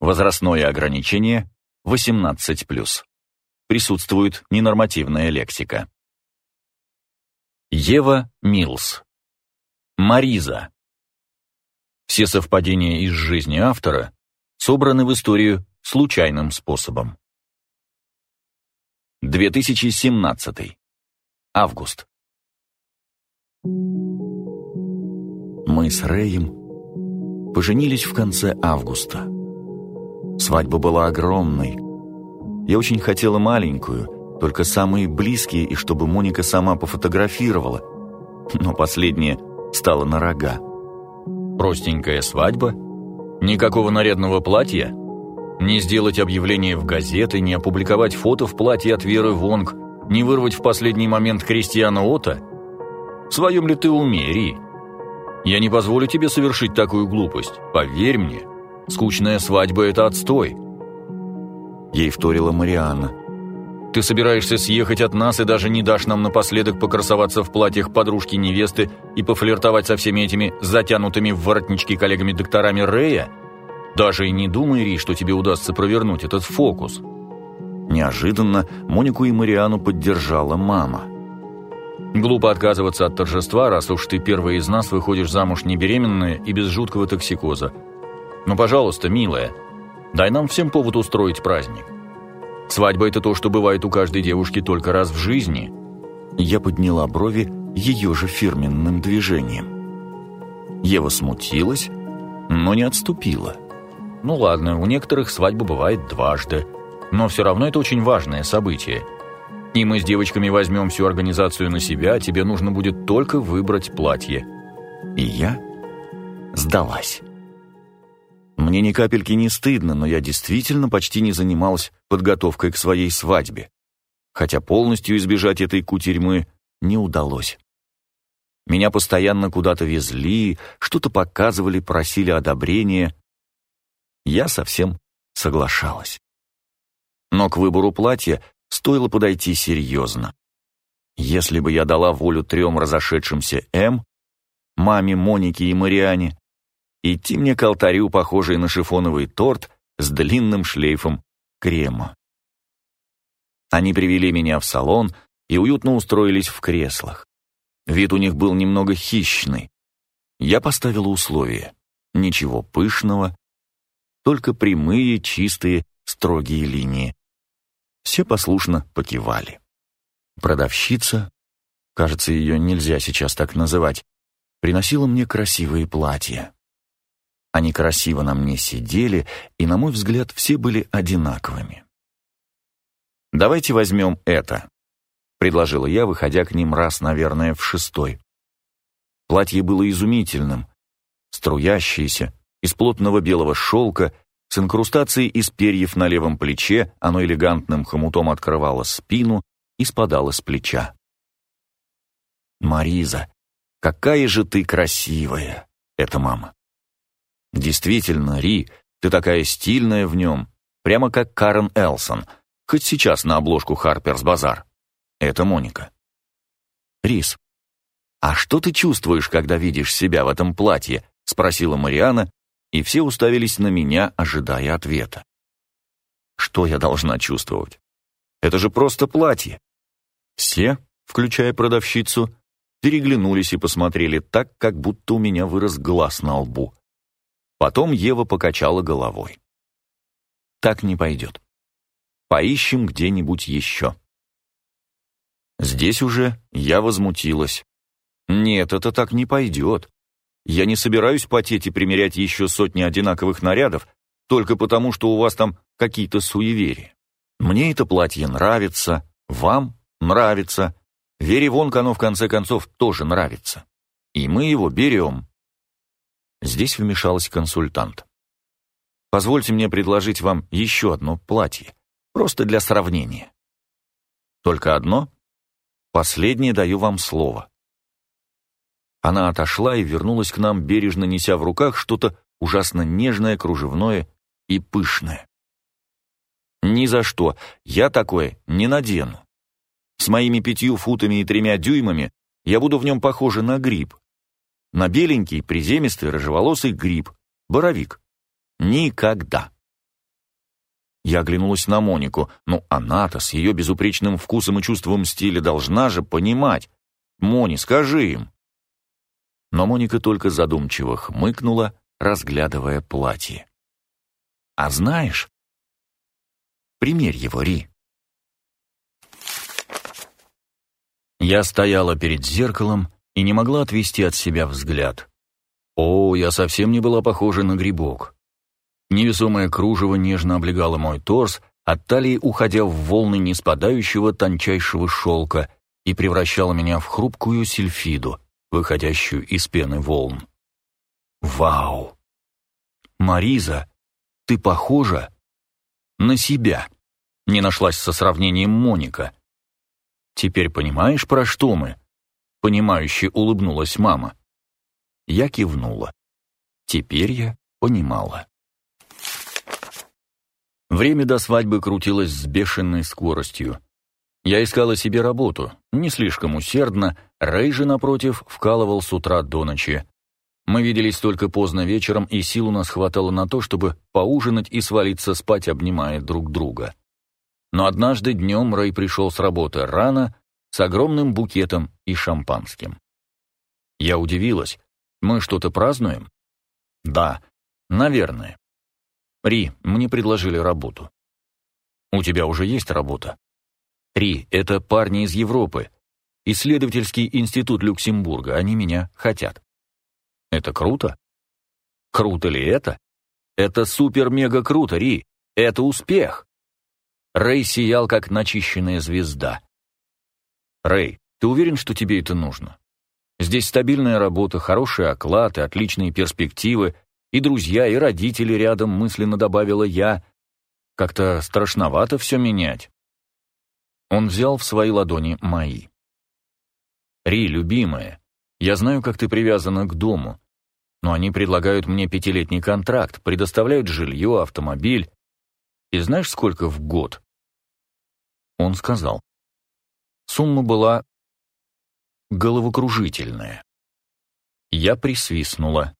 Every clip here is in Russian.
Возрастное ограничение 18+. Присутствует ненормативная лексика. Ева Милс. Мариза. Все совпадения из жизни автора собраны в историю случайным способом. 2017. Август. Мы с Рэем поженились в конце августа. Свадьба была огромной. Я очень хотела маленькую, только самые близкие, и чтобы Моника сама пофотографировала. Но последнее стало на рога. Простенькая свадьба? Никакого нарядного платья? Не сделать объявление в газеты, не опубликовать фото в платье от Веры Вонг, не вырвать в последний момент Кристиана Ота? В своем ли ты уме, Ри? Я не позволю тебе совершить такую глупость, поверь мне. Скучная свадьба — это отстой». Ей вторила Марианна. «Ты собираешься съехать от нас и даже не дашь нам напоследок покрасоваться в платьях подружки-невесты и пофлиртовать со всеми этими затянутыми в воротнички коллегами-докторами Рэя? Даже и не думай, Ри, что тебе удастся провернуть этот фокус». Неожиданно Монику и Мариану поддержала мама. «Глупо отказываться от торжества, раз уж ты первая из нас выходишь замуж не беременная и без жуткого токсикоза. Ну, пожалуйста, милая, дай нам всем повод устроить праздник. Свадьба – это то, что бывает у каждой девушки только раз в жизни». Я подняла брови ее же фирменным движением. Ева смутилась, но не отступила. «Ну ладно, у некоторых свадьба бывает дважды, но все равно это очень важное событие. И мы с девочками возьмем всю организацию на себя, тебе нужно будет только выбрать платье». И я сдалась. Мне ни капельки не стыдно, но я действительно почти не занималась подготовкой к своей свадьбе. Хотя полностью избежать этой кутерьмы не удалось. Меня постоянно куда-то везли, что-то показывали, просили одобрения. Я совсем соглашалась. Но к выбору платья стоило подойти серьезно. Если бы я дала волю трем разошедшимся М, маме, Монике и Мариане, идти мне к алтарю, похожий на шифоновый торт с длинным шлейфом крема. Они привели меня в салон и уютно устроились в креслах. Вид у них был немного хищный. Я поставила условие. Ничего пышного, только прямые, чистые, строгие линии. Все послушно покивали. Продавщица, кажется, ее нельзя сейчас так называть, приносила мне красивые платья. Они красиво на мне сидели, и, на мой взгляд, все были одинаковыми. «Давайте возьмем это», — предложила я, выходя к ним раз, наверное, в шестой. Платье было изумительным, струящееся, из плотного белого шелка, с инкрустацией из перьев на левом плече, оно элегантным хомутом открывало спину и спадало с плеча. «Мариза, какая же ты красивая!» — это мама. Действительно, Ри, ты такая стильная в нем, прямо как Карен Элсон, хоть сейчас на обложку Харперс Базар. Это Моника. Рис, а что ты чувствуешь, когда видишь себя в этом платье? Спросила Мариана, и все уставились на меня, ожидая ответа. Что я должна чувствовать? Это же просто платье. Все, включая продавщицу, переглянулись и посмотрели так, как будто у меня вырос глаз на лбу. Потом Ева покачала головой. «Так не пойдет. Поищем где-нибудь еще». Здесь уже я возмутилась. «Нет, это так не пойдет. Я не собираюсь потеть и примерять еще сотни одинаковых нарядов, только потому, что у вас там какие-то суеверия. Мне это платье нравится, вам нравится, Вере Вонг оно в конце концов тоже нравится. И мы его берем. Здесь вмешалась консультант. «Позвольте мне предложить вам еще одно платье, просто для сравнения». «Только одно? Последнее даю вам слово». Она отошла и вернулась к нам, бережно неся в руках что-то ужасно нежное, кружевное и пышное. «Ни за что, я такое не надену. С моими пятью футами и тремя дюймами я буду в нем похожа на гриб, на беленький, приземистый, рыжеволосый гриб, боровик. Никогда. Я оглянулась на Монику. Ну, она-то с ее безупречным вкусом и чувством стиля должна же понимать. «Мони, скажи им!» Но Моника только задумчиво хмыкнула, разглядывая платье. «А знаешь...» «Примерь его, Ри». Я стояла перед зеркалом и не могла отвести от себя взгляд. О, я совсем не была похожа на грибок. Невесомое кружево нежно облегало мой торс, от талии уходя в волны неспадающего тончайшего шелка и превращало меня в хрупкую сильфиду, выходящую из пены волн. Вау! Мариза, ты похожа на себя. Не нашлась со сравнением Моника. Теперь понимаешь, про что мы? Понимающе улыбнулась мама. Я кивнула. Теперь я понимала. Время до свадьбы крутилось с бешеной скоростью. Я искала себе работу, не слишком усердно, Рэй же, напротив, вкалывал с утра до ночи. Мы виделись только поздно вечером, и сил у нас хватало на то, чтобы поужинать и свалиться спать, обнимая друг друга. Но однажды днем Рэй пришел с работы рано, с огромным букетом и шампанским. Я удивилась. Мы что-то празднуем? Да, наверное. Ри, мне предложили работу. У тебя уже есть работа? Ри, это парни из Европы. Исследовательский институт Люксембурга, они меня хотят. Это круто? Круто ли это? Это супер-мега круто, Ри. Это успех. Рэй сиял, как начищенная звезда. Рэй, ты уверен, что тебе это нужно? Здесь стабильная работа, хороший оклад и отличные перспективы, и друзья, и родители рядом, мысленно добавила я. Как-то страшновато все менять. Он взял в свои ладони мои. «Ри, любимая, я знаю, как ты привязана к дому, но они предлагают мне пятилетний контракт, предоставляют жилье, автомобиль. И знаешь, сколько в год?» Он сказал. Сумма была головокружительная. Я присвистнула.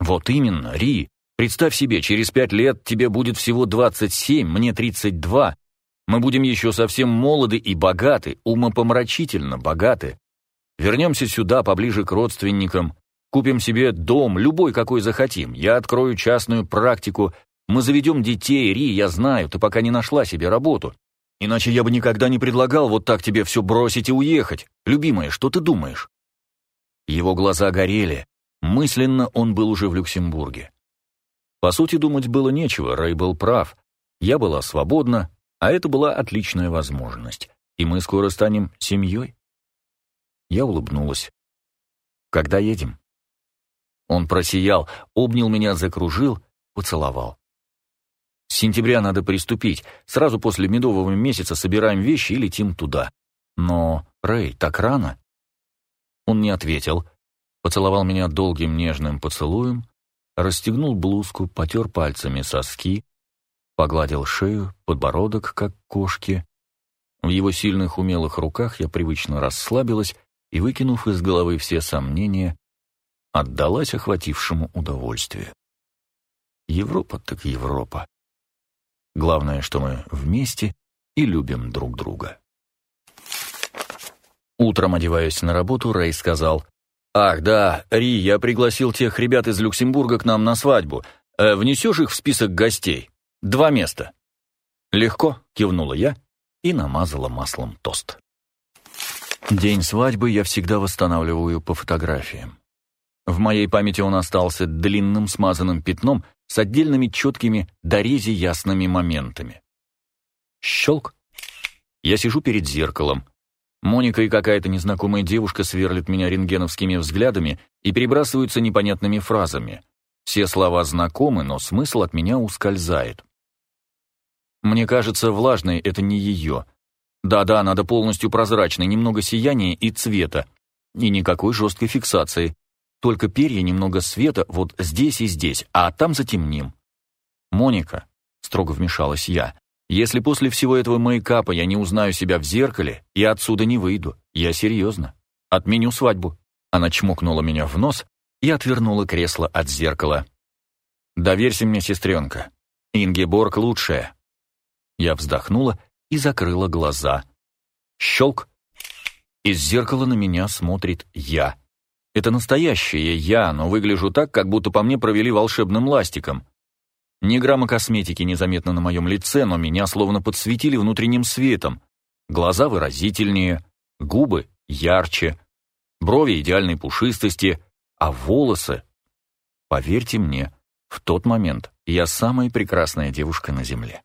«Вот именно, Ри. Представь себе, через пять лет тебе будет всего 27, мне 32. Мы будем еще совсем молоды и богаты, умопомрачительно богаты. Вернемся сюда, поближе к родственникам, купим себе дом, любой, какой захотим. Я открою частную практику, мы заведем детей, Ри, я знаю, ты пока не нашла себе работу. Иначе я бы никогда не предлагал вот так тебе все бросить и уехать. Любимая, что ты думаешь?» Его глаза горели. Мысленно он был уже в Люксембурге. По сути, думать было нечего, Рэй был прав. Я была свободна, а это была отличная возможность. И мы скоро станем семьей. Я улыбнулась. «Когда едем?» Он просиял, обнял меня, закружил, поцеловал. С сентября надо приступить. Сразу после медового месяца собираем вещи и летим туда. Но, Рэй, так рано?» Он не ответил. Поцеловал меня долгим нежным поцелуем, расстегнул блузку, потер пальцами соски, погладил шею, подбородок, как кошки. В его сильных умелых руках я привычно расслабилась и, выкинув из головы все сомнения, отдалась охватившему удовольствию. Европа так Европа. Главное, что мы вместе и любим друг друга. Утром, одеваясь на работу, Рэй сказал, «Ах, да, Ри, я пригласил тех ребят из Люксембурга к нам на свадьбу. Э, внесешь их в список гостей? Два места». «Легко», — кивнула я и намазала маслом тост. День свадьбы я всегда восстанавливаю по фотографиям. В моей памяти он остался длинным смазанным пятном с отдельными четкими дорези ясными моментами. Щелк. Я сижу перед зеркалом. Моника и какая-то незнакомая девушка сверлят меня рентгеновскими взглядами и перебрасываются непонятными фразами. Все слова знакомы, но смысл от меня ускользает. Мне кажется, влажной это не ее. Да-да, надо полностью прозрачной, немного сияния и цвета. И никакой жесткой фиксации. Только перья немного света вот здесь и здесь, а там затемним. «Моника», — строго вмешалась я, «если после всего этого мейкапа я не узнаю себя в зеркале, я отсюда не выйду. Я серьезно. Отменю свадьбу». Она чмокнула меня в нос и отвернула кресло от зеркала. «Доверься мне, сестренка. Ингеборг лучшая. Я вздохнула и закрыла глаза. Щелк. Из зеркала на меня смотрит я. Это настоящее я, но выгляжу так, как будто по мне провели волшебным ластиком. Ни грамма косметики незаметно на моем лице, но меня словно подсветили внутренним светом. Глаза выразительнее, губы ярче, брови идеальной пушистости, а волосы... Поверьте мне, в тот момент я самая прекрасная девушка на земле.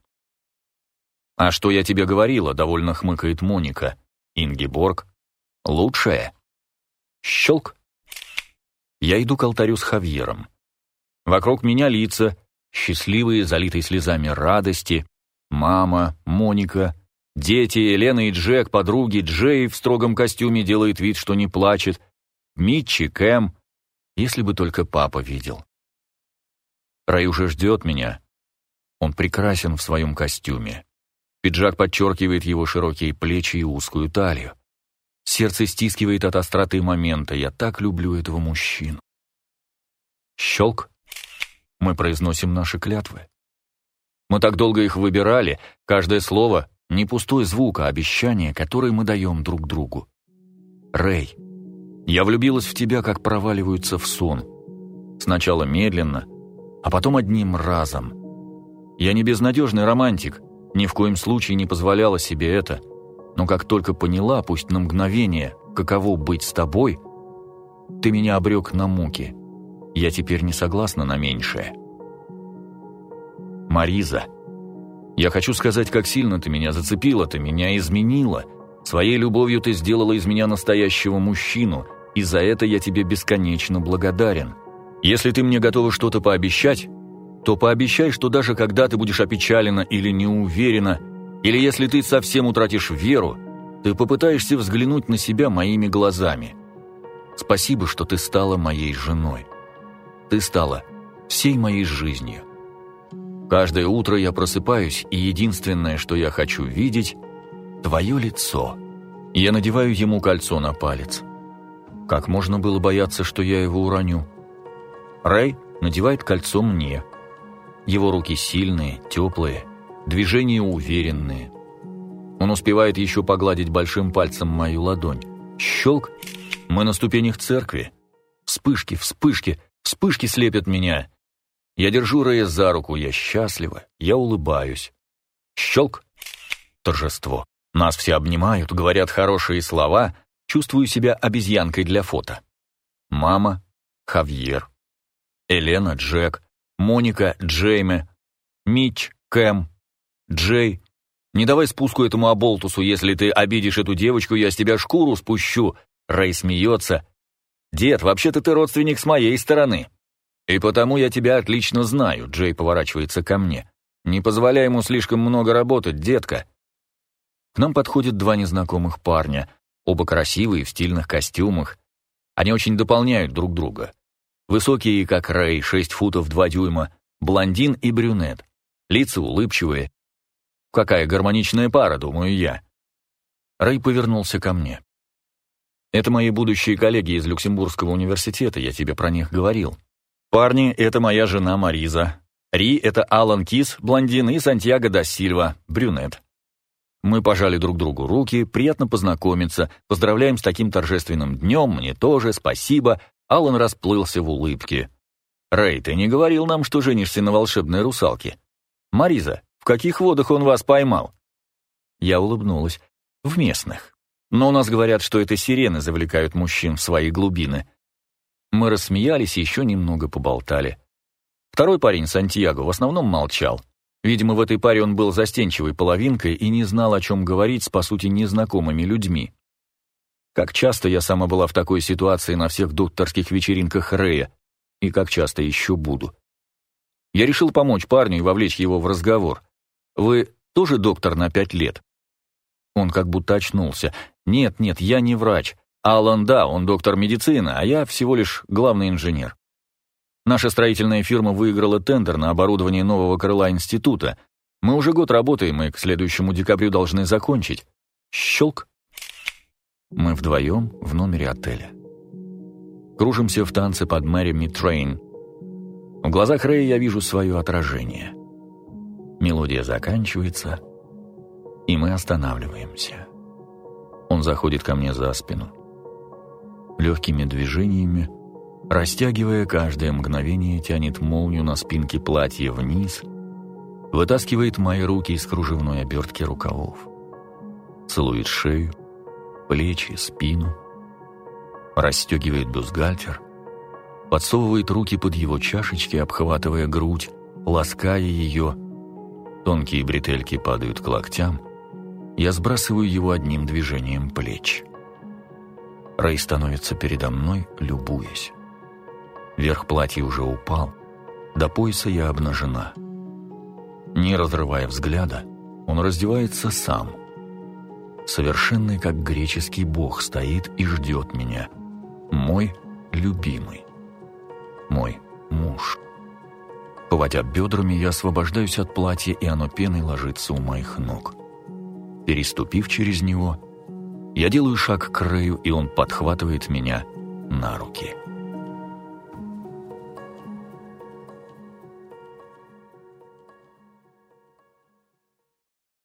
«А что я тебе говорила?» — довольно хмыкает Моника. «Ингеборг. Лучшая». Щелк. Я иду к алтарю с Хавьером. Вокруг меня лица, счастливые, залитые слезами радости. Мама, Моника, дети, Елена и Джек, подруги, Джей в строгом костюме делает вид, что не плачет. Митчи, Кэм. Если бы только папа видел. Рэй уже ждет меня. Он прекрасен в своем костюме. Пиджак подчеркивает его широкие плечи и узкую талию. Сердце стискивает от остроты момента. Я так люблю этого мужчину. Щелк. Мы произносим наши клятвы. Мы так долго их выбирали, каждое слово — не пустой звук, а обещание, которое мы даем друг другу. Рэй, я влюбилась в тебя, как проваливаются в сон. Сначала медленно, а потом одним разом. Я не безнадежный романтик, ни в коем случае не позволяла себе это, но как только поняла, пусть на мгновение, каково быть с тобой, ты меня обрек на муки. Я теперь не согласна на меньшее. Мариза, я хочу сказать, как сильно ты меня зацепила, ты меня изменила. Своей любовью ты сделала из меня настоящего мужчину, и за это я тебе бесконечно благодарен. Если ты мне готова что-то пообещать, то пообещай, что даже когда ты будешь опечалена или не уверена, или если ты совсем утратишь веру, ты попытаешься взглянуть на себя моими глазами. Спасибо, что ты стала моей женой. Ты стала всей моей жизнью. Каждое утро я просыпаюсь, и единственное, что я хочу видеть – твое лицо. Я надеваю ему кольцо на палец. Как можно было бояться, что я его уроню? Рэй надевает кольцо мне. Его руки сильные, теплые, движения уверенные. Он успевает еще погладить большим пальцем мою ладонь. Щелк. Мы на ступенях церкви. Вспышки, вспышки, вспышки слепят меня. Я держу Рэя за руку, я счастлива, я улыбаюсь. Щелк. Торжество. Нас все обнимают, говорят хорошие слова. Чувствую себя обезьянкой для фото. Мама, Хавьер, Елена, Джек, Моника, Джейме, Митч, Кэм, Джей. Не давай спуску этому оболтусу, если ты обидишь эту девочку, я с тебя шкуру спущу. Рэй смеется. Дед, вообще-то ты родственник с моей стороны. И потому я тебя отлично знаю, Джей поворачивается ко мне. Не позволяй ему слишком много работать, детка. К нам подходят два незнакомых парня, оба красивые, в стильных костюмах. Они очень дополняют друг друга. Высокие, как Рэй, 6 футов 2 дюйма, блондин и брюнет. Лица улыбчивые. Какая гармоничная пара, думаю я. Рэй повернулся ко мне. Это мои будущие коллеги из Люксембургского университета, я тебе про них говорил. Парни, это моя жена Мариза. Ри — это Алан Кис, блондин, и Сантьяго да Сильва, брюнет. Мы пожали друг другу руки, приятно познакомиться, поздравляем с таким торжественным днем, мне тоже, спасибо, Алан расплылся в улыбке. «Рэй, ты не говорил нам, что женишься на волшебной русалке? Мариза, в каких водах он вас поймал?» Я улыбнулась. «В местных. Но у нас говорят, что это сирены завлекают мужчин в свои глубины». Мы рассмеялись и еще немного поболтали. Второй парень, Сантьяго, в основном молчал. Видимо, в этой паре он был застенчивой половинкой и не знал, о чем говорить с, по сути, незнакомыми людьми. Как часто я сама была в такой ситуации на всех докторских вечеринках Рэя, и как часто еще буду. Я решил помочь парню и вовлечь его в разговор. «Вы тоже доктор на пять лет?» Он как будто очнулся. «Нет, нет, я не врач. Алан, да, он доктор медицины, а я всего лишь главный инженер. Наша строительная фирма выиграла тендер на оборудование нового крыла института. Мы уже год работаем и к следующему декабрю должны закончить. Щелк. Мы вдвоем в номере отеля. Кружимся в танце под Мэри Митрейн. В глазах Рэя я вижу свое отражение. Мелодия заканчивается, и мы останавливаемся. Он заходит ко мне за спину. Легкими движениями, растягивая каждое мгновение, тянет молнию на спинке платья вниз, вытаскивает мои руки из кружевной обертки рукавов. Целует шею, плечи, спину, расстегивает бюстгальтер, подсовывает руки под его чашечки, обхватывая грудь, лаская ее. Тонкие бретельки падают к локтям. Я сбрасываю его одним движением плеч. Рэй становится передо мной, любуясь. Верх платья уже упал. До пояса я обнажена. Не разрывая взгляда, он раздевается сам. Совершенный, как греческий бог, стоит и ждет меня. Мой любимый. Мой муж. Поводя бедрами, я освобождаюсь от платья, и оно пеной ложится у моих ног. Переступив через него, я делаю шаг к краю, и он подхватывает меня на руки.